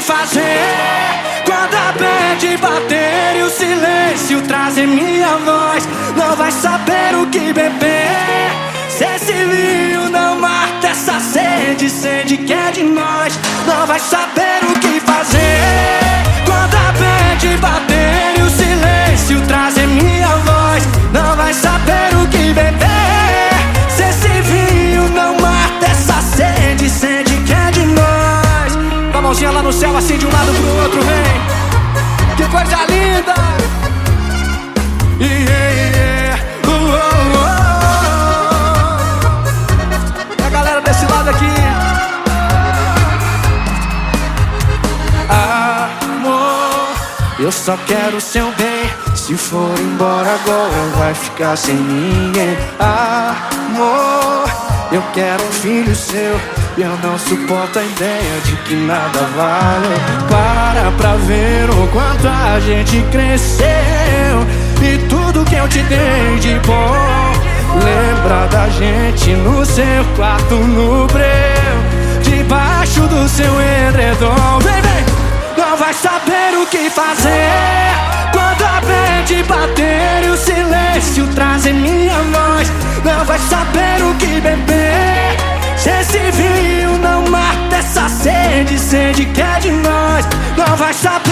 Fazer. Quando a bad bater e o silêncio trazer minha voz Não vai saber o que beber. Se esse vinho não mata essa sede Sede que é de nós Não vai saber Com a mãozinha lá no céu assim de um lado pro outro, vem. Que coisa linda. Yeah, yeah. Uh, uh, uh. A galera desse lado aqui. Amor, eu só quero seu bem. Se for embora agora vai ficar sem ninguém. Amor, eu quero um filho seu Eu não suporto a ideia de que nada vale. Para pra ver o quanto a gente cresceu E tudo que eu te dei de bom. Lembra da gente no seu quarto no breu Debaixo do seu edredom. Vem, vem! Não vai saber o que fazer. Quando a mente bater e o silêncio trazer minha voz. Não vai saber o que beber sede que é de nós Não vai saber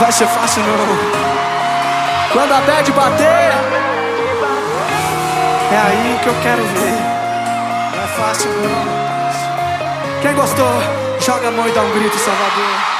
vai ser fácil não. Quando a bad bater É aí que eu quero ver. Não é fácil não. Quem gostou, joga a mão e dá um grito, Salvador